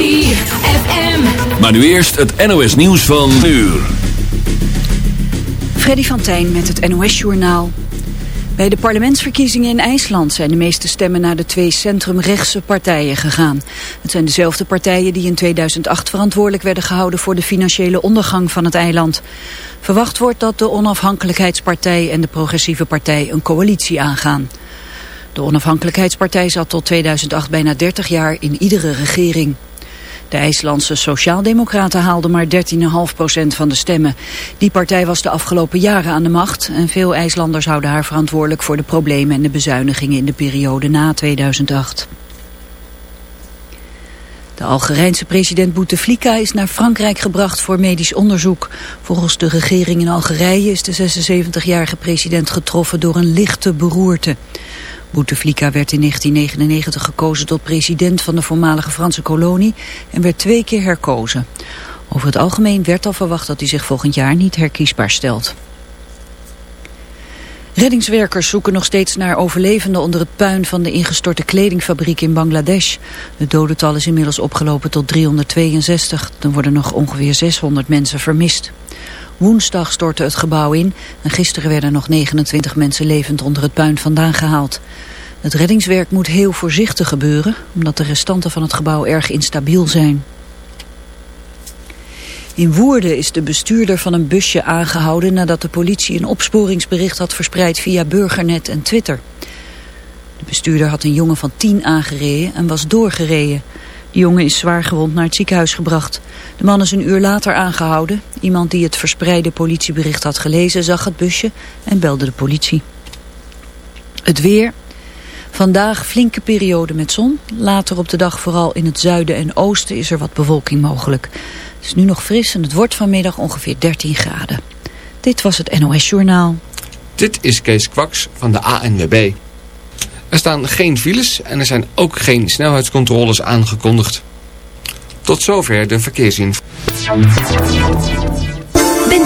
ZFM. Maar nu eerst het NOS nieuws van uur. Freddy van Tijn met het NOS Journaal. Bij de parlementsverkiezingen in IJsland zijn de meeste stemmen naar de twee centrumrechtse partijen gegaan. Het zijn dezelfde partijen die in 2008 verantwoordelijk werden gehouden voor de financiële ondergang van het eiland. Verwacht wordt dat de onafhankelijkheidspartij en de progressieve partij een coalitie aangaan. De onafhankelijkheidspartij zat tot 2008 bijna 30 jaar in iedere regering. De IJslandse Sociaaldemocraten haalden maar 13,5% van de stemmen. Die partij was de afgelopen jaren aan de macht en veel IJslanders houden haar verantwoordelijk voor de problemen en de bezuinigingen in de periode na 2008. De Algerijnse president Bouteflika is naar Frankrijk gebracht voor medisch onderzoek. Volgens de regering in Algerije is de 76-jarige president getroffen door een lichte beroerte. Bouteflika werd in 1999 gekozen tot president van de voormalige Franse kolonie en werd twee keer herkozen. Over het algemeen werd al verwacht dat hij zich volgend jaar niet herkiesbaar stelt. Reddingswerkers zoeken nog steeds naar overlevenden onder het puin van de ingestorte kledingfabriek in Bangladesh. Het dodental is inmiddels opgelopen tot 362. Er worden nog ongeveer 600 mensen vermist. Woensdag stortte het gebouw in en gisteren werden nog 29 mensen levend onder het puin vandaan gehaald. Het reddingswerk moet heel voorzichtig gebeuren, omdat de restanten van het gebouw erg instabiel zijn. In Woerden is de bestuurder van een busje aangehouden nadat de politie een opsporingsbericht had verspreid via Burgernet en Twitter. De bestuurder had een jongen van tien aangereden en was doorgereden. Jongen is zwaar gewond naar het ziekenhuis gebracht. De man is een uur later aangehouden. Iemand die het verspreide politiebericht had gelezen zag het busje en belde de politie. Het weer. Vandaag flinke periode met zon. Later op de dag vooral in het zuiden en oosten is er wat bewolking mogelijk. Het is nu nog fris en het wordt vanmiddag ongeveer 13 graden. Dit was het NOS Journaal. Dit is Kees Kwaks van de ANWB. Er staan geen files en er zijn ook geen snelheidscontroles aangekondigd. Tot zover de verkeersinformatie.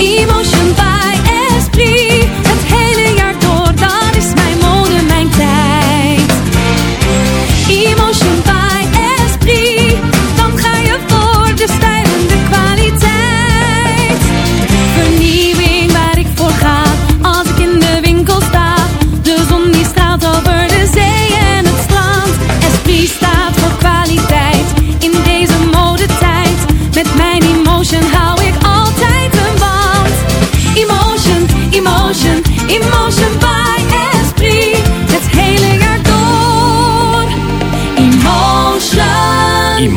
一梦生白。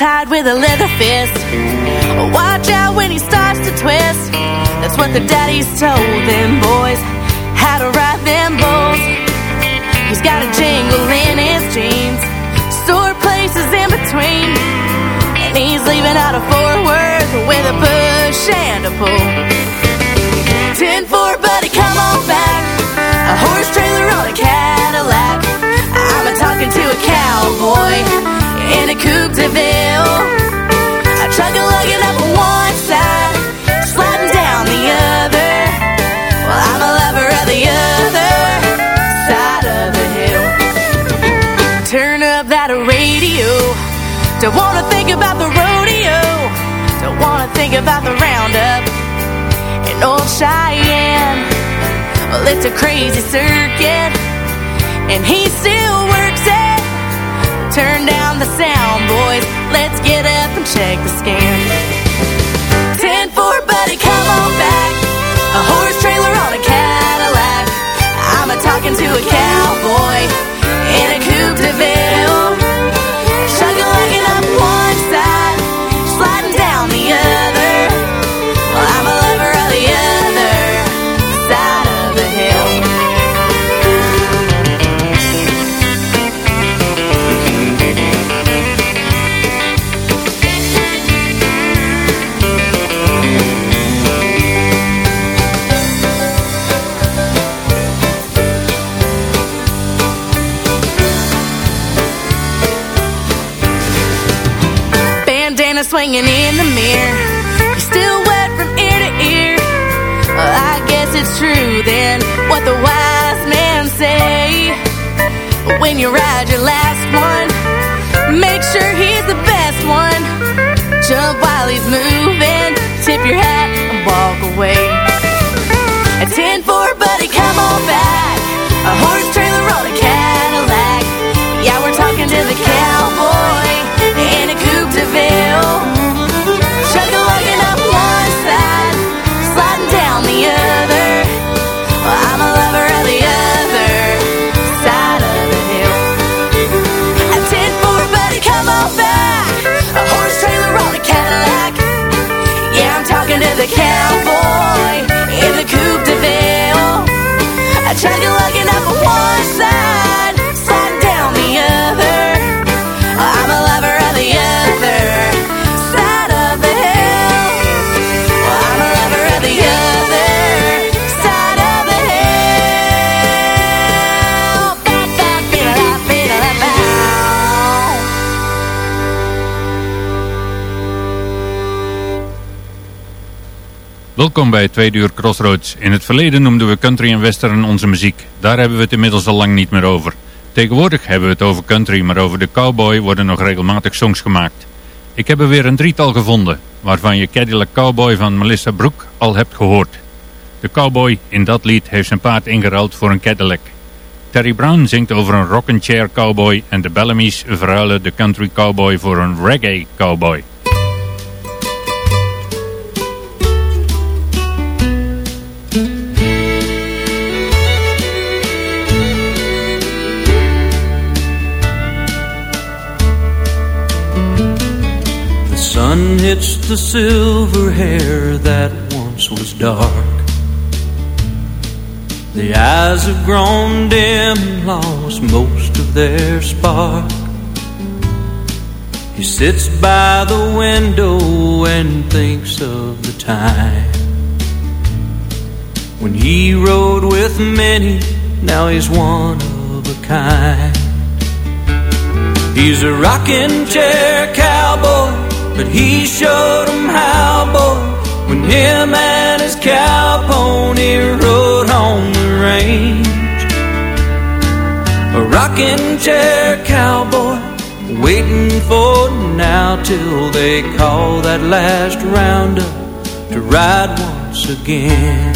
Tight with a leather fist. Watch out when he starts to twist. That's what the daddies told them boys. How to ride them bulls. He's got a jingle in his jeans. Store places in between. And he's leaving out of Fort Worth with a push and a pull. 10 4, buddy, come on back. A horse trailer on a Cadillac. I'm a talking to a cowboy to Coupe de Ville. A trucker lugging up one side, sliding down the other. Well, I'm a lover of the other side of the hill. Turn up that radio. Don't wanna think about the rodeo. Don't wanna think about the roundup in old Cheyenne. Well, it's a crazy circuit, and he still works it. Turn down sound, boys. Let's get up and check the scan. 10 4, buddy, come on back. A horse trailer on a Cadillac. I'm a talking to a cowboy Swinging in the mirror. You're still wet from ear to ear. Well, I guess it's true then what the wise men say. When you ride your last one, make sure he's the best one. Jump while he's moving, tip your hat and walk away. A 10 4, buddy, come on back. A horse trailer on a Cadillac. Yeah, we're talking to the cowboy the cowboy in the coupe de ville. I tried to lugging up Welkom bij tweede uur Crossroads. In het verleden noemden we country en western onze muziek. Daar hebben we het inmiddels al lang niet meer over. Tegenwoordig hebben we het over country, maar over de cowboy worden nog regelmatig songs gemaakt. Ik heb er weer een drietal gevonden, waarvan je Cadillac Cowboy van Melissa Brook al hebt gehoord. De cowboy in dat lied heeft zijn paard ingeruild voor een Cadillac. Terry Brown zingt over een rocking chair cowboy en de Bellamy's verruilen de country cowboy voor een reggae cowboy. Sun hits the silver hair that once was dark. The eyes have grown dim, lost most of their spark. He sits by the window and thinks of the time when he rode with many. Now he's one of a kind. He's a rocking chair cowboy, but he showed 'em how, boy, when him and his cow pony rode on the range. A rocking chair cowboy, waiting for now till they call that last roundup to ride once again.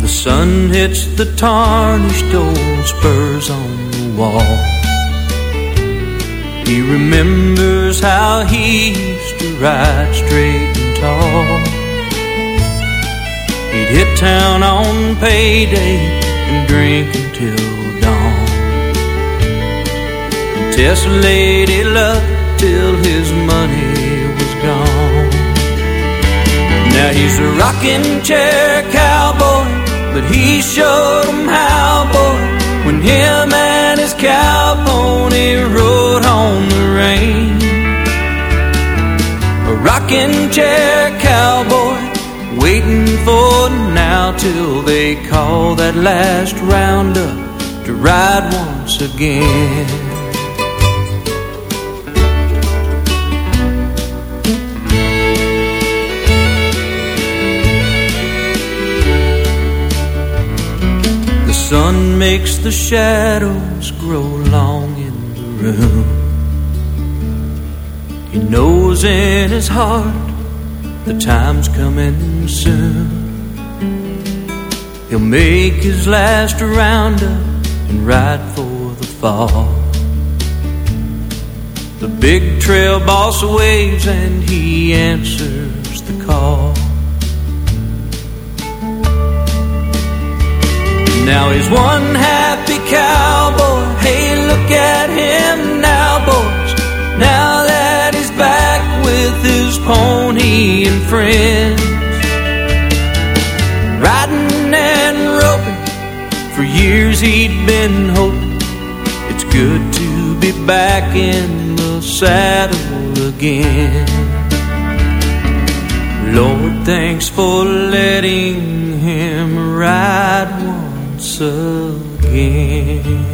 The sun hits the tarnished old spurs on the wall. He remembers how he used to ride straight and tall. He'd hit town on payday and drink until dawn. And lady luck till his money was gone. Now he's a rocking chair cowboy, but he showed 'em how, boy, when him and his cow pony rode range. A rocking chair cowboy, waiting for now till they call that last roundup to ride once again. The sun makes the shadows grow long in the room. He knows in his heart the time's coming soon. He'll make his last roundup and ride for the fall. The big trail boss waves and he answers the call. Now he's one happy cowboy. Hey, look at him now, boys. Now with his pony and friends. Riding and roping, for years he'd been hoping. It's good to be back in the saddle again. Lord, thanks for letting him ride once again.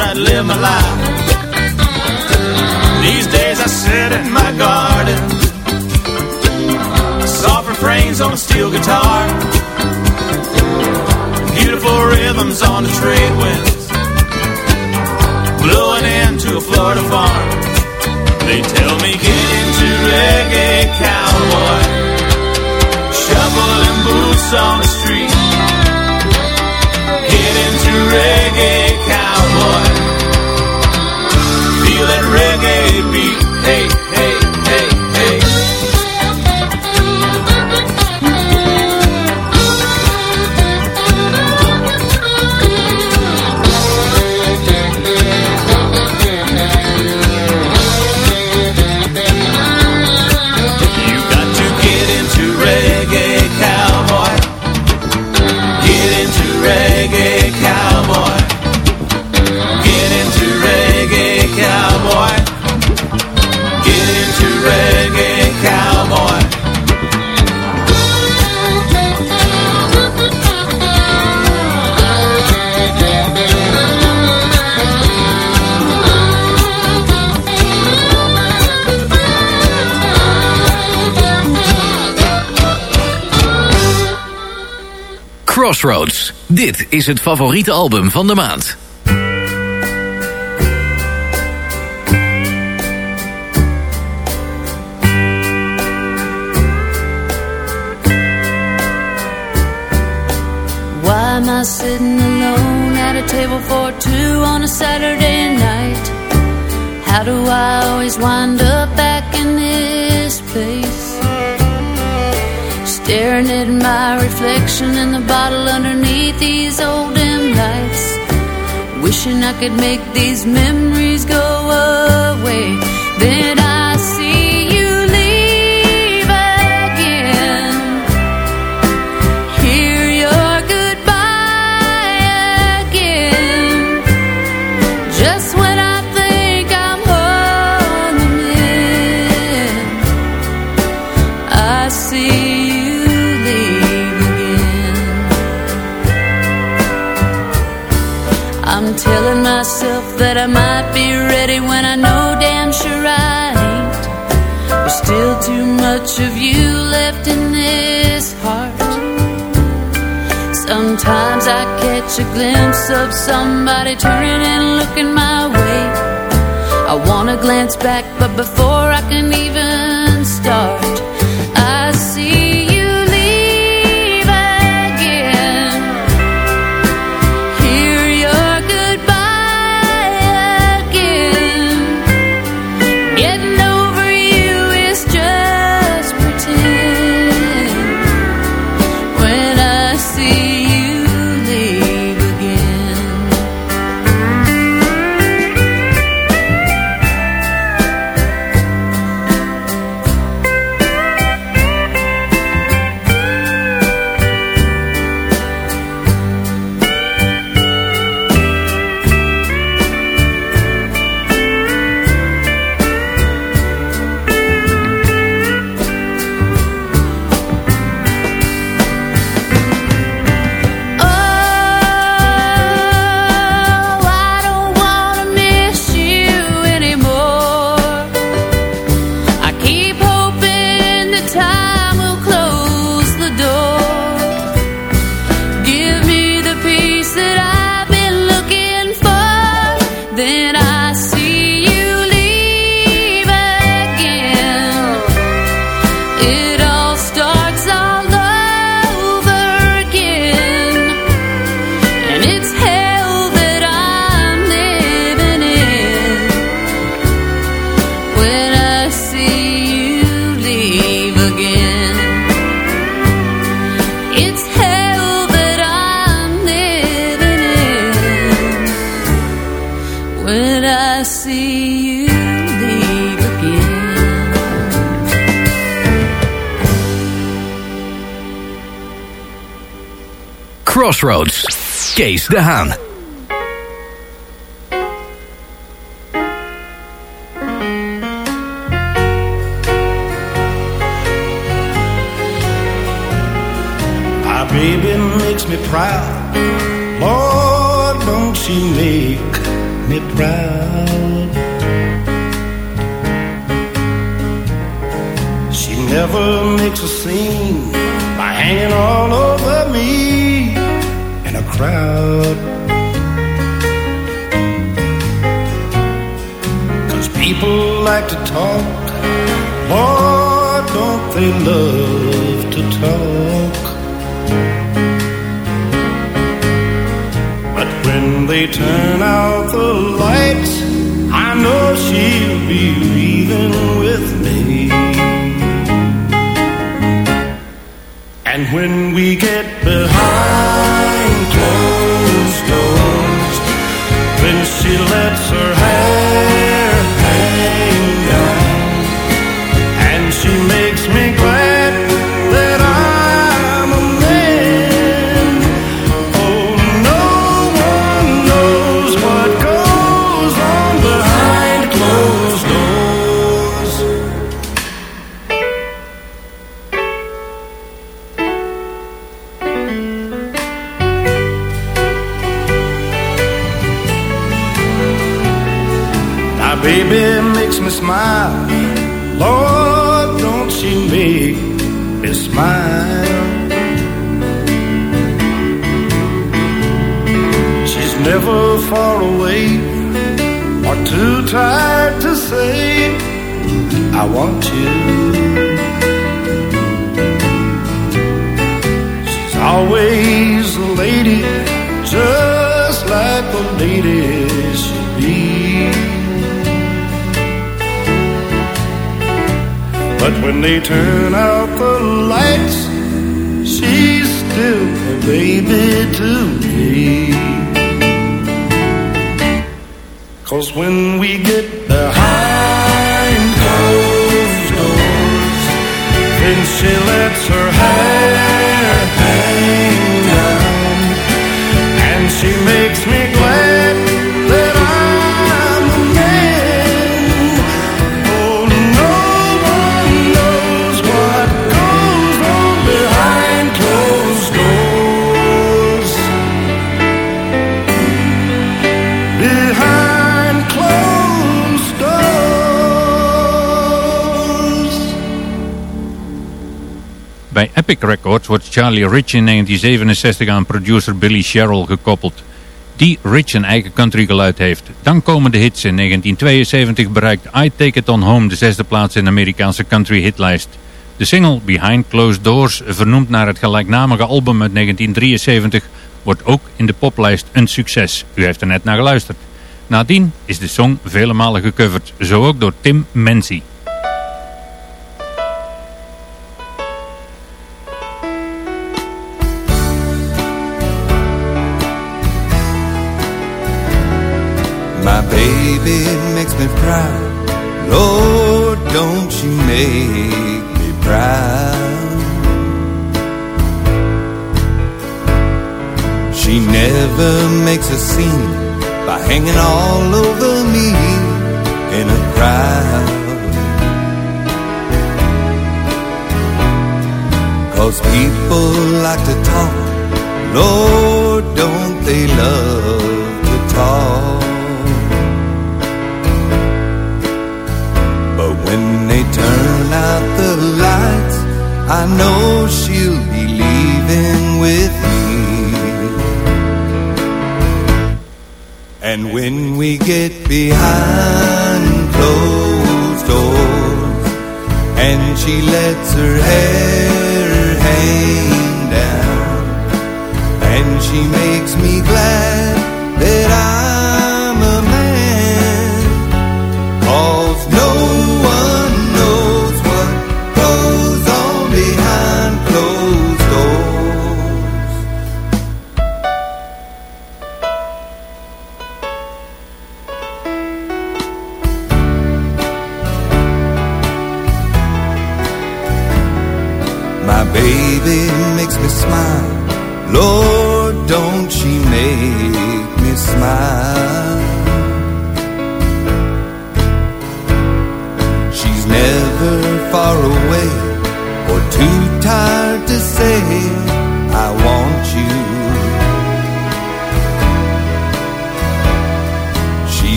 Realized I'd live my life. These days I sit in my garden, soft refrains on a steel guitar, beautiful rhythms on the trade winds blowing into a Florida farm. They tell me get into reggae, cowboy. Shuffling boots on the street. Get into reggae, cowboy. Feel that reggae beat. Hey, hey. Crossroads. Dit is het favoriete album van de maand. Why am I sitting alone at a table for two on a Saturday night? How do I always wind up Staring at my reflection in the bottle underneath these old dim lights. Wishing I could make these memories go away. Then I might be ready when I know damn sure I ain't. There's still too much of you left in this heart. Sometimes I catch a glimpse of somebody turning and looking my way. I wanna glance back, but before I can even Crossroads. Kees De Haan. talk. Lord, don't they love to talk? But when they turn out the lights, I know she'll be leaving with me. And when we get behind closed doors, when she lets her hand Bij Epic Records wordt Charlie Rich in 1967 aan producer Billy Sherrill gekoppeld. Die Rich een eigen country geluid heeft. Dan komen de hits. In 1972 bereikt I Take It On Home de zesde plaats in de Amerikaanse country hitlijst. De single Behind Closed Doors, vernoemd naar het gelijknamige album uit 1973, wordt ook in de poplijst een succes. U heeft er net naar geluisterd. Nadien is de song vele malen gecoverd, zo ook door Tim Menzie.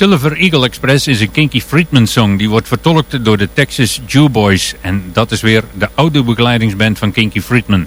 Silver Eagle Express is een Kinky Friedman song die wordt vertolkt door de Texas Jew Boys. En dat is weer de oude begeleidingsband van Kinky Friedman.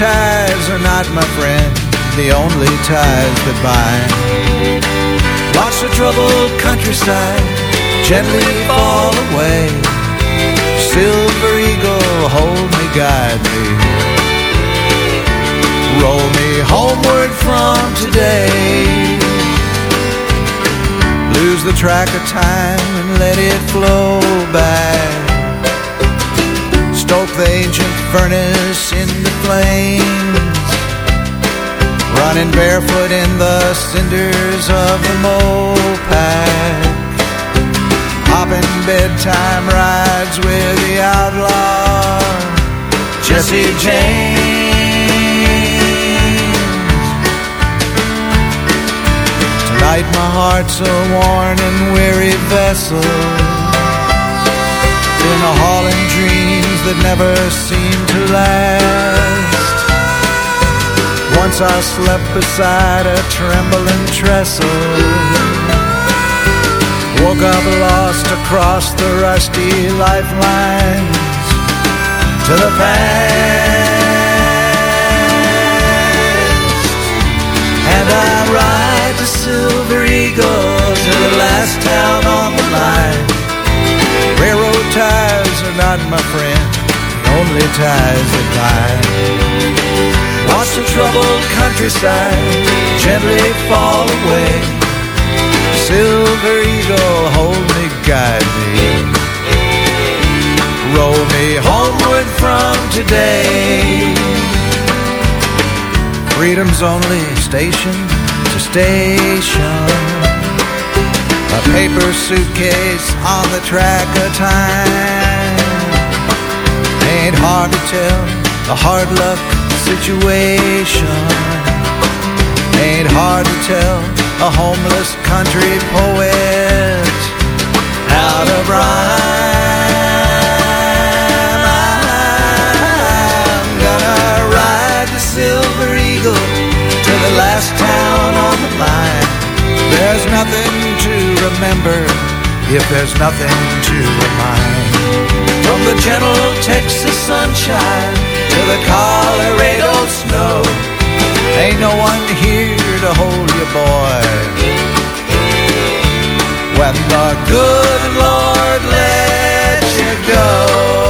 Ties are not, my friend, the only ties that bind. Watch the troubled countryside gently fall away. Silver Eagle, hold me, guide me. Roll me homeward from today lose the track of time and let it flow by. The ancient furnace in the flames. Running barefoot in the cinders of the Mopac. Hopping bedtime rides with the outlaw Jesse James. Tonight my heart's a worn and weary vessel in a hauling dreams that never seem to last. Once I slept beside a trembling trestle. Woke up lost across the rusty lifelines to the past. And I ride the Silver Eagle to the last town on the line. Ties are not my friend, only ties that bind. Watch the troubled countryside gently fall away. Silver Eagle, hold me, guide me. Roll me homeward from today. Freedom's only station to station. A paper suitcase on the track of time. Ain't hard to tell the hard luck situation. Ain't hard to tell a homeless country poet out of rhyme. I'm gonna ride the Silver Eagle to the last town on the line. There's nothing to remember if there's nothing to remind. From the gentle Texas sunshine to the Colorado snow. Ain't no one here to hold you, boy. When the good Lord lets you go.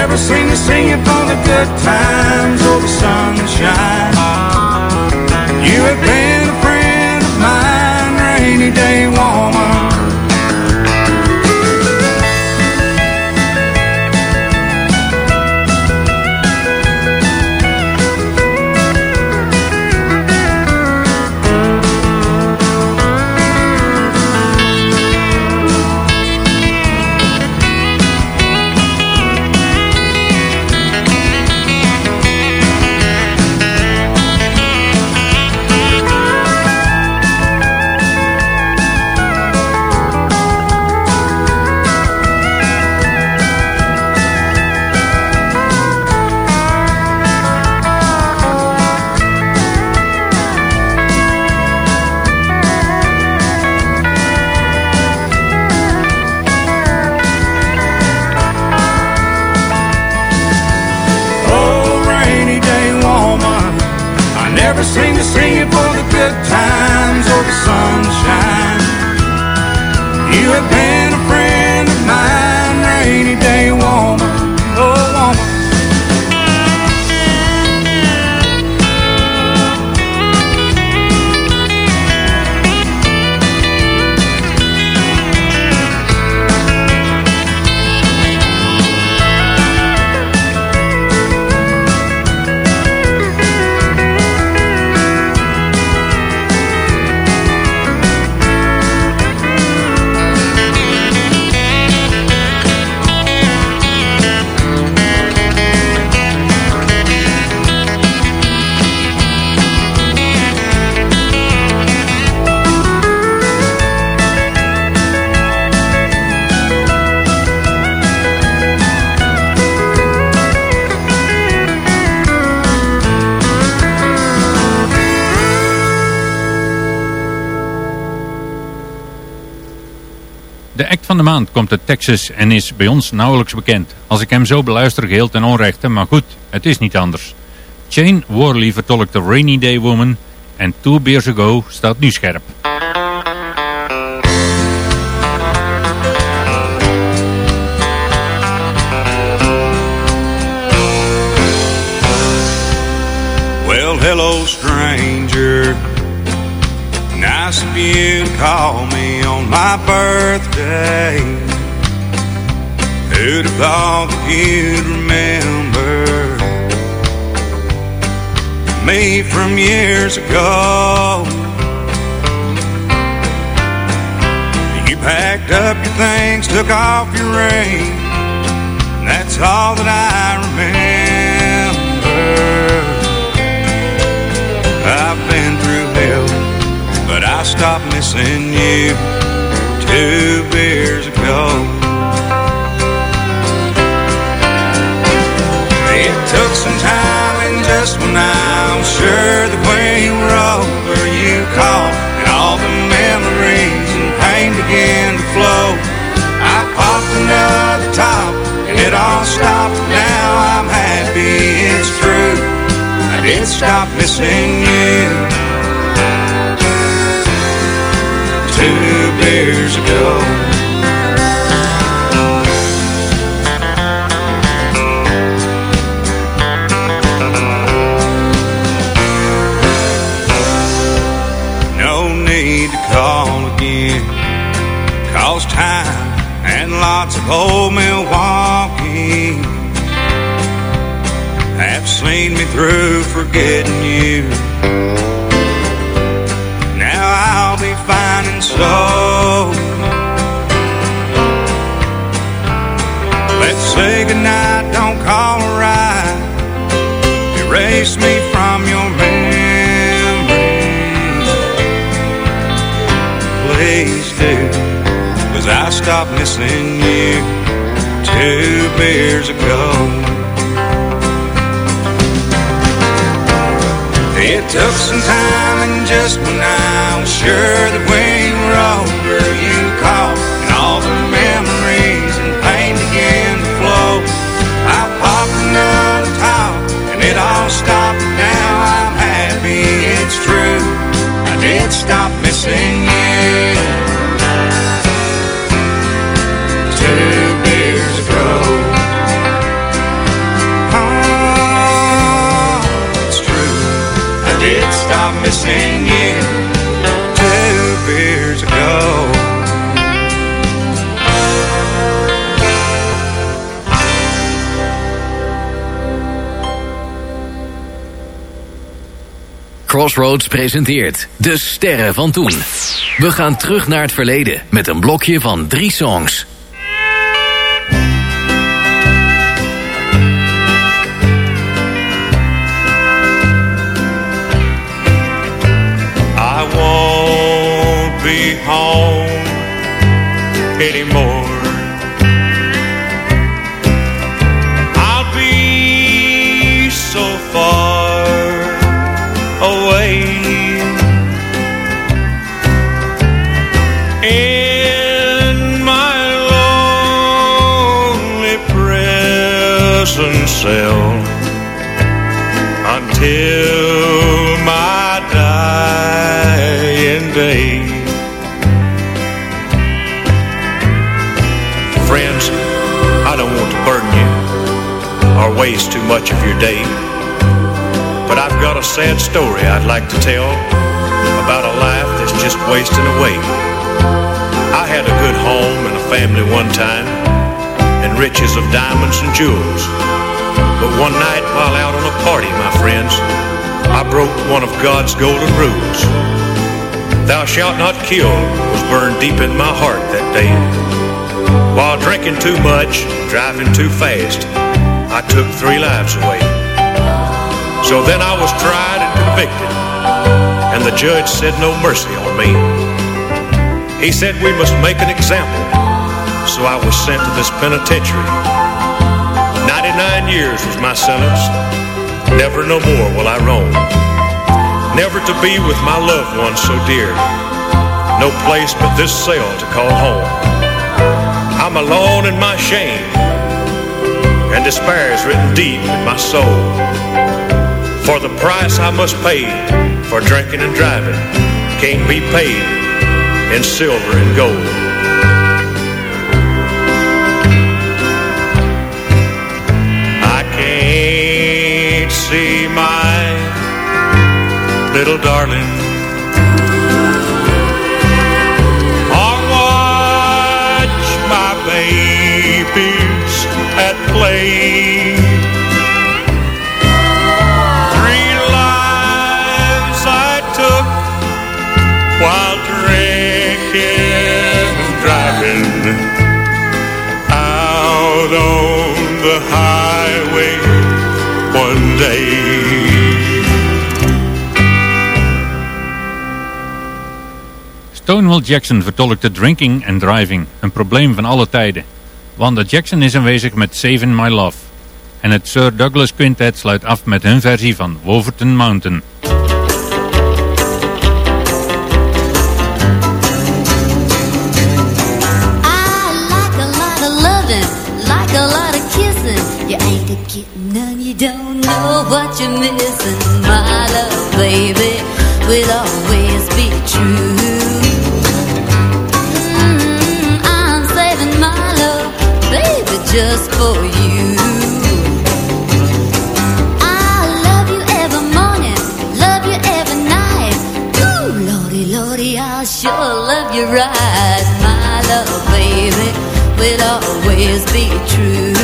Never seem to see you for the good times or the sunshine. You have been a friend of mine, rainy day woman. Van de maand komt uit Texas en is bij ons nauwelijks bekend. Als ik hem zo beluister, geheel ten onrechte, maar goed, het is niet anders. Shane Worley vertolkt de Rainy Day Woman en Two Beers Ago staat nu scherp. Nice of you to call me on my birthday. Who'd have thought that you'd remember me from years ago? You packed up your things, took off your ring. That's all that I remember. I stopped missing you two beers ago. It took some time, and just when I was sure that we were over, you called, and all the memories and pain began to flow. I popped another top, and it all stopped. Now I'm happy, it's true. I did stop missing you beers ago. No need to call again, cause time and lots of old Milwaukee have seen me through forgetting you. Now I'll be fine and stopped missing you two beers ago. It took some time, and just when I was sure that we were over, you called, and all the memories and pain began to flow. I popped another top, and it all stopped. Now I'm happy, it's true. I did stop missing Crossroads presenteert De Sterren van Toen. We gaan terug naar het verleden met een blokje van drie songs. Home anymore. Waste too much of your day. But I've got a sad story I'd like to tell about a life that's just wasting away. I had a good home and a family one time, and riches of diamonds and jewels. But one night while out on a party, my friends, I broke one of God's golden rules. Thou shalt not kill was burned deep in my heart that day. While drinking too much, driving too fast, I took three lives away. So then I was tried and convicted, and the judge said no mercy on me. He said we must make an example, so I was sent to this penitentiary. 99 years was my sentence. Never no more will I roam. Never to be with my loved ones so dear. No place but this cell to call home. I'm alone in my shame, and despair is written deep in my soul. For the price I must pay for drinking and driving can't be paid in silver and gold. I can't see my little darling. At play. Three lives I took while drinking driving out on the highway one day. Stonewall Jackson vertolkte Drinking and Driving, een probleem van alle tijden. Wanda Jackson is aanwezig met Saving My Love. En het Sir Douglas Quintet sluit af met hun versie van Wolverton Mountain. I like a lot of loving, like a lot. You getting none, you don't know what you're missing. My love, baby, will always be true. Just for you. I love you every morning, love you every night. Ooh, lordy, I'll sure love you right. My love, baby, will always be true.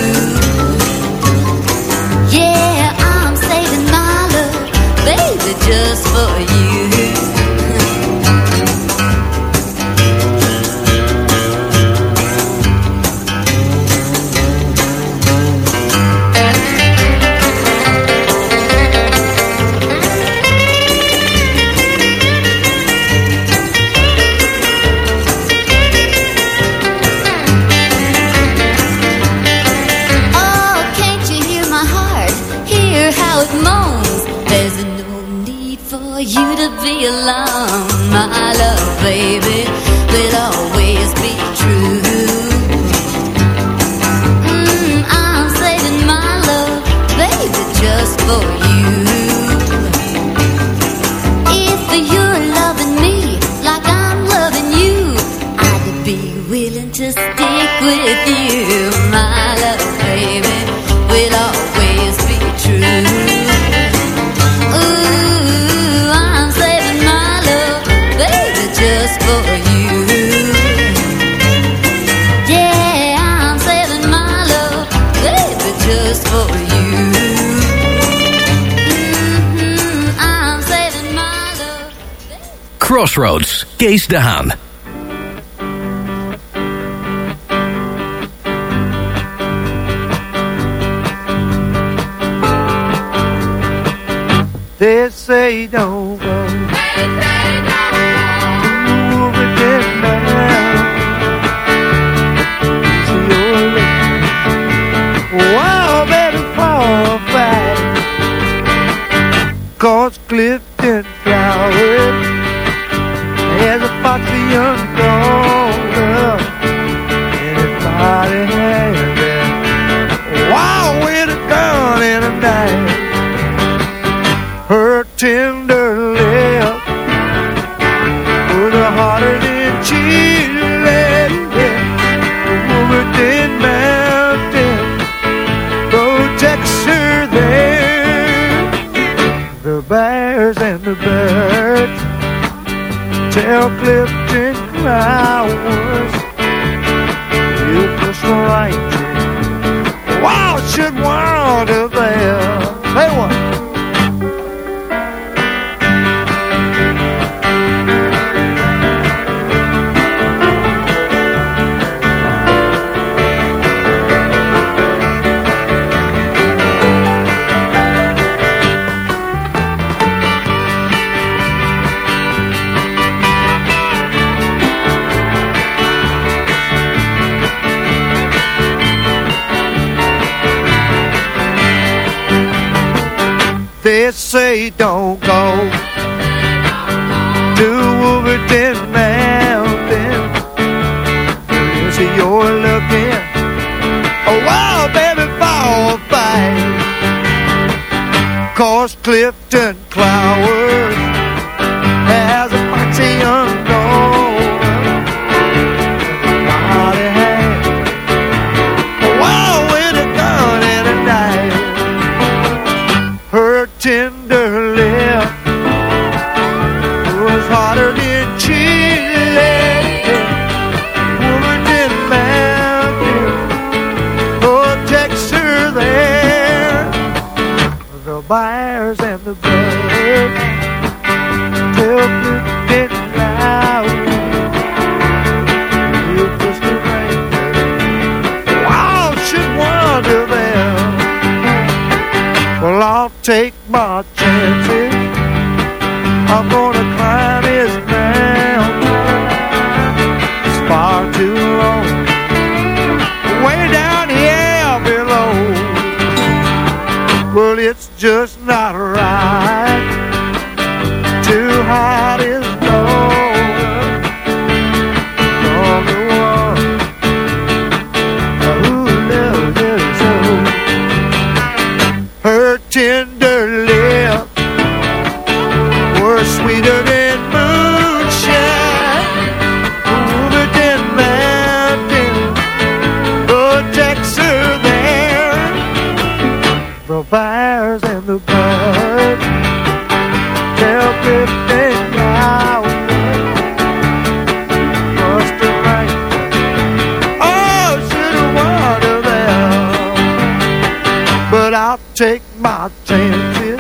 Crossroads, Kees de Haan. They say your lips. Wow, better fall back. Cause Clifton They don't go to Wolverton Mountain. Cause you're looking a wild baby for a fight. Cause Clifton Clowers I'll take my chances.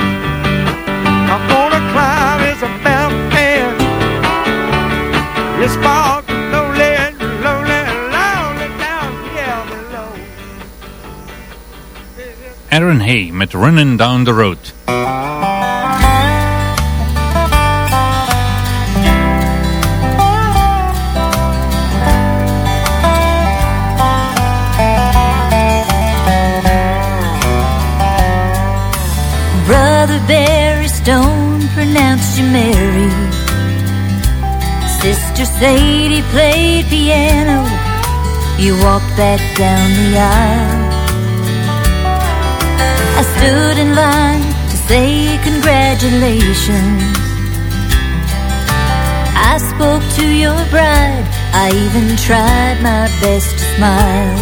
I'm gonna climb this mountain. It's far. Aaron Hay met Running Down the Road. You married. Sister Sadie played piano. You walked back down the aisle. I stood in line to say congratulations. I spoke to your bride. I even tried my best to smile.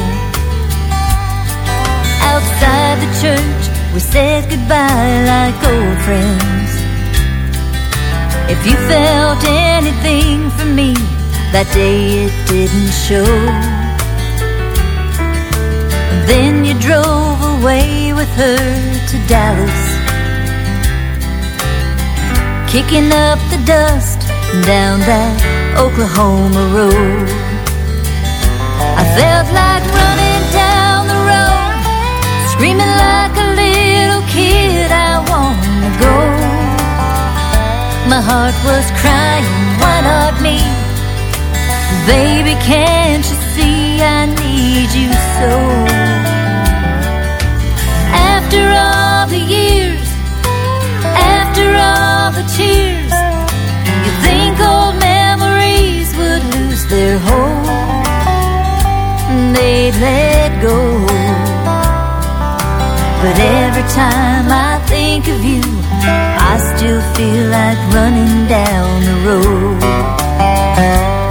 Outside the church, we said goodbye like old friends. If you felt anything for me, that day it didn't show. Then you drove away with her to Dallas, kicking up the dust down that Oklahoma road. I felt like running down the road, screaming like My heart was crying, why not me? Baby, can't you see I need you so? After all the years, after all the tears, you think old memories would lose their hold? They'd let go. But every time I think of you, I still feel like running down the road.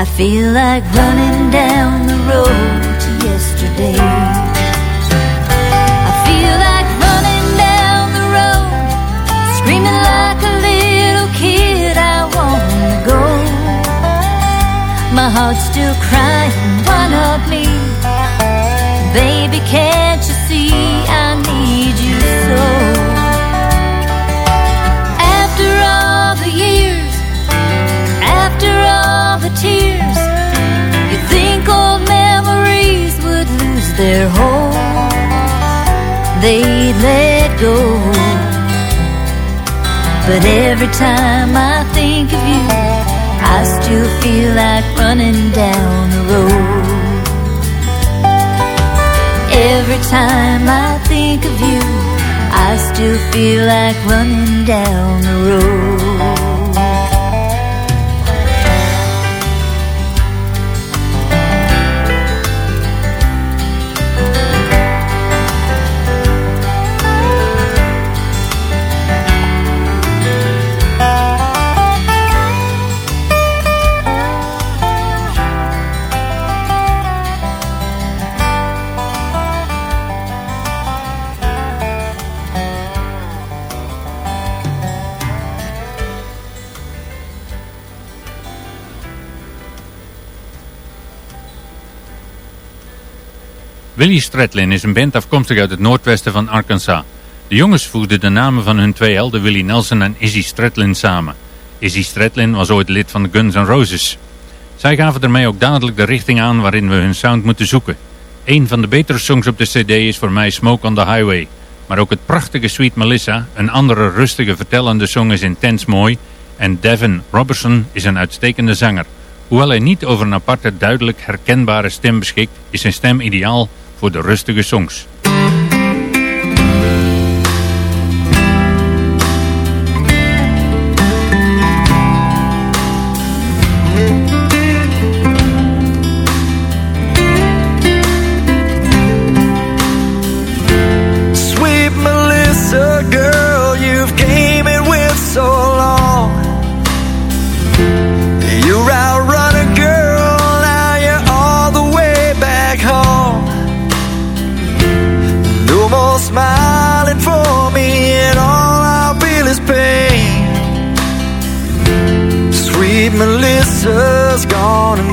I feel like running down the road to yesterday. I feel like running down the road, screaming like a little kid. I wanna go. My heart's still crying, why not me? Baby, can't you see I need you so? Hold. They'd let go. But every time I think of you, I still feel like running down the road. Every time I think of you, I still feel like running down the road. Willie Stratlin is een band afkomstig uit het noordwesten van Arkansas. De jongens voegden de namen van hun twee helden Willie Nelson en Izzy Stratlin samen. Izzy Stratlin was ooit lid van de Guns N' Roses. Zij gaven ermee ook dadelijk de richting aan waarin we hun sound moeten zoeken. Een van de betere songs op de cd is voor mij Smoke on the Highway. Maar ook het prachtige Sweet Melissa, een andere rustige vertellende song is intens mooi. En Devin Robertson is een uitstekende zanger. Hoewel hij niet over een aparte, duidelijk herkenbare stem beschikt, is zijn stem ideaal voor de rustige songs.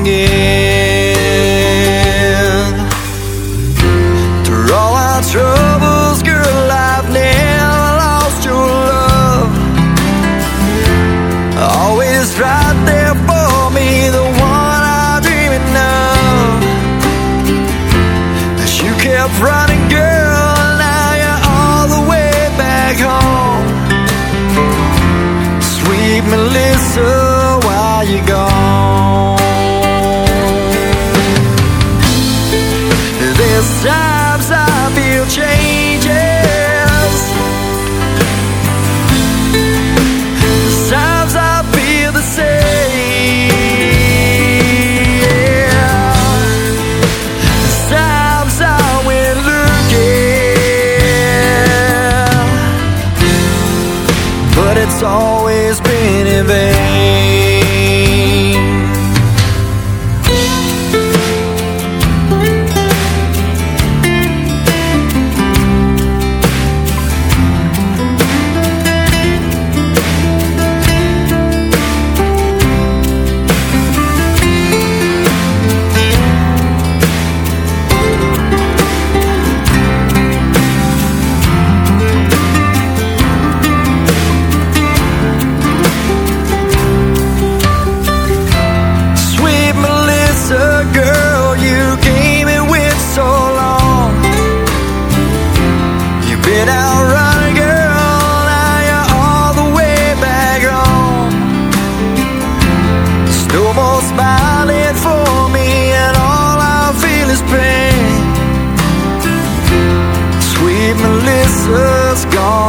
Gone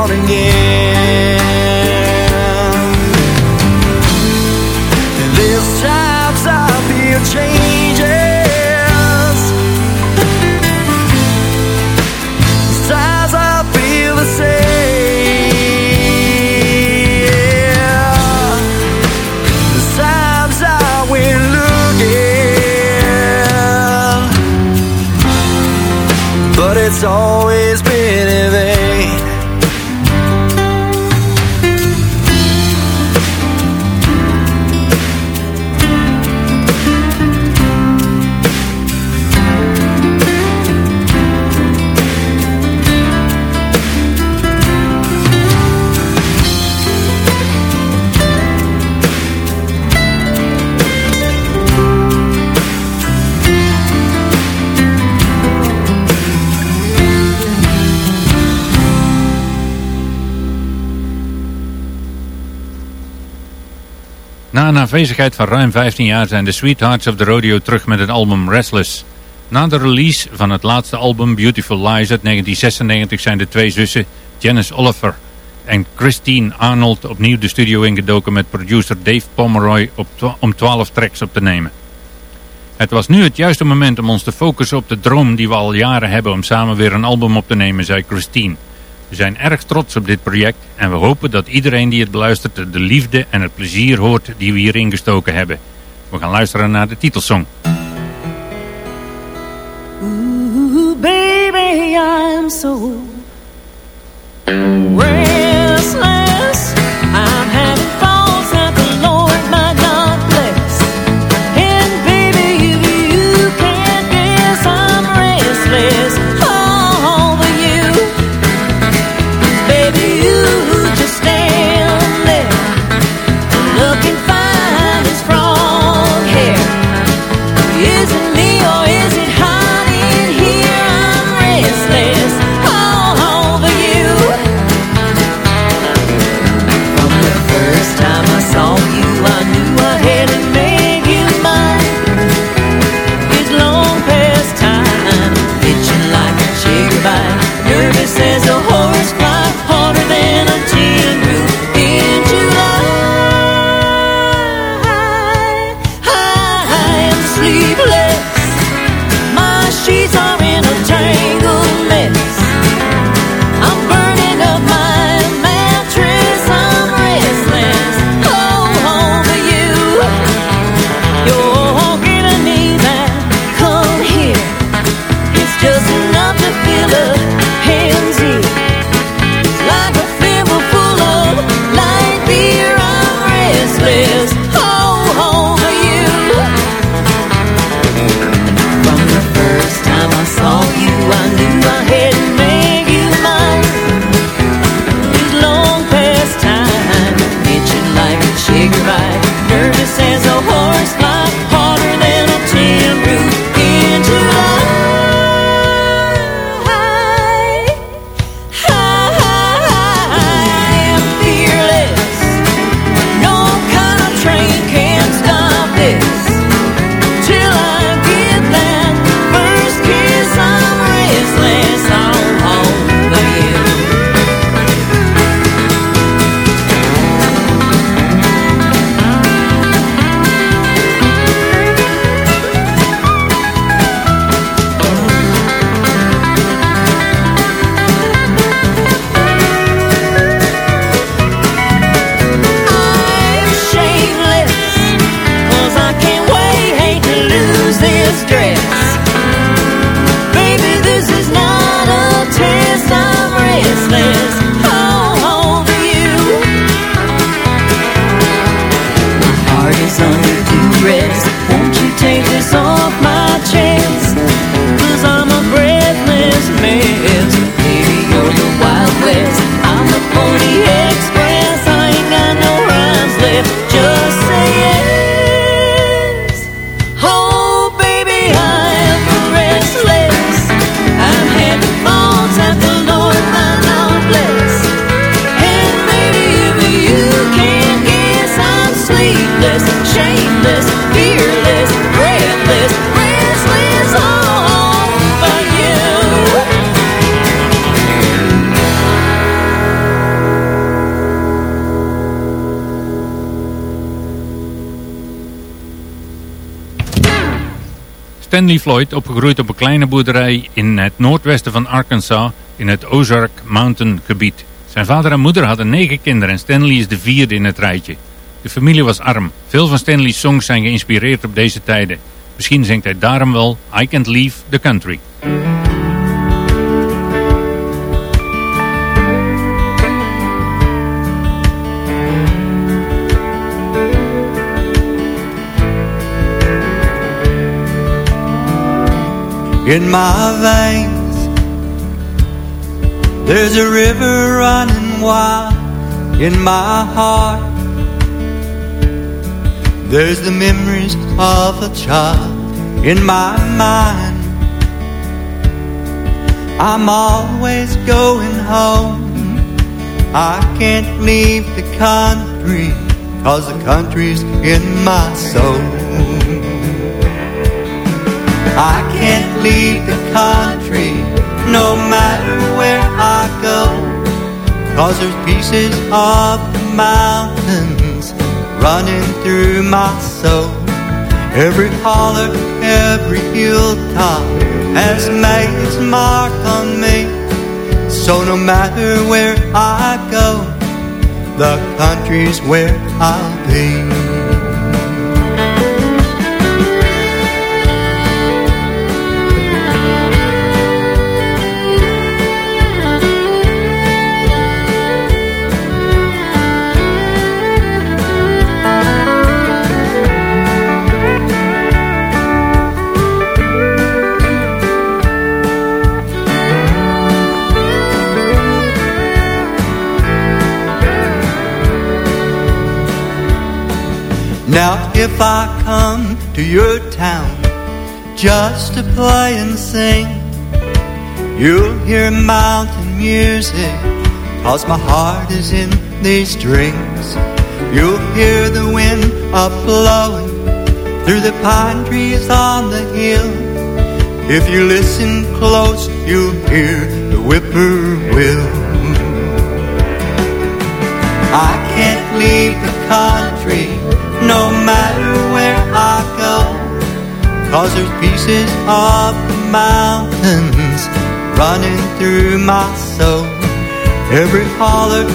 gone again. Afwezigheid van ruim 15 jaar zijn de Sweethearts of the Rodeo terug met het album Restless. Na de release van het laatste album Beautiful Lies uit 1996 zijn de twee zussen Janice Oliver en Christine Arnold opnieuw de studio ingedoken met producer Dave Pomeroy om 12 tracks op te nemen. Het was nu het juiste moment om ons te focussen op de droom die we al jaren hebben om samen weer een album op te nemen, zei Christine. We zijn erg trots op dit project en we hopen dat iedereen die het beluistert de liefde en het plezier hoort die we hierin gestoken hebben. We gaan luisteren naar de titelsong. Baby, I'm so Stanley Floyd, opgegroeid op een kleine boerderij in het noordwesten van Arkansas in het Ozark Mountain gebied. Zijn vader en moeder hadden negen kinderen en Stanley is de vierde in het rijtje. De familie was arm. Veel van Stanley's songs zijn geïnspireerd op deze tijden. Misschien zingt hij daarom wel I Can't Leave the Country. In my veins. There's a river running wild in my heart. There's the memories of a child in my mind. I'm always going home. I can't leave the country, cause the country's in my soul. I can't leave the country, no matter where I go, cause there's pieces of the mountains running through my soul. Every holler, every hilltop has made its mark on me. So no matter where I go, the country's where I'll be. If I come to your town just to play and sing, you'll hear mountain music, cause my heart is in these strings. You'll hear the wind up blowing through the pine trees on the hill. If you listen close, you'll hear the whippoorwill. I can't leave the country no matter where I go. Cause there's pieces of the mountains running through my soul. Every holler,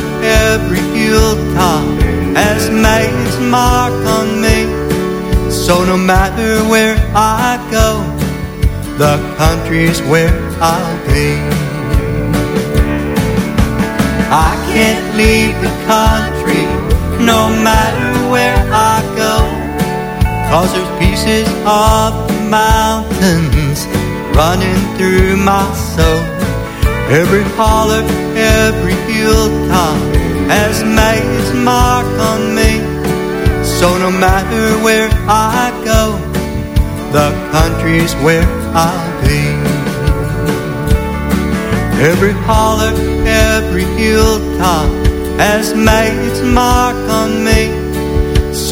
every hilltop has made its mark on me. So no matter where I go, the country's where I'll be. I can't leave the country no matter where I go. Cause there's pieces of mountains running through my soul. Every holler, every hilltop has made its mark on me. So no matter where I go, the country's where I'll be. Every holler, every hilltop has made its mark on me.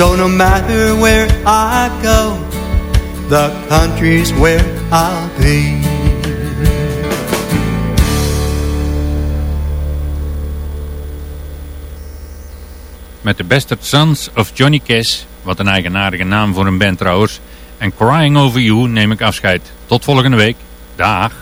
So no matter where I go, the country's where I'll be. Met de Bastard Sons of Johnny Cash, wat een eigenaardige naam voor een band trouwens, en Crying Over You neem ik afscheid. Tot volgende week. Dag.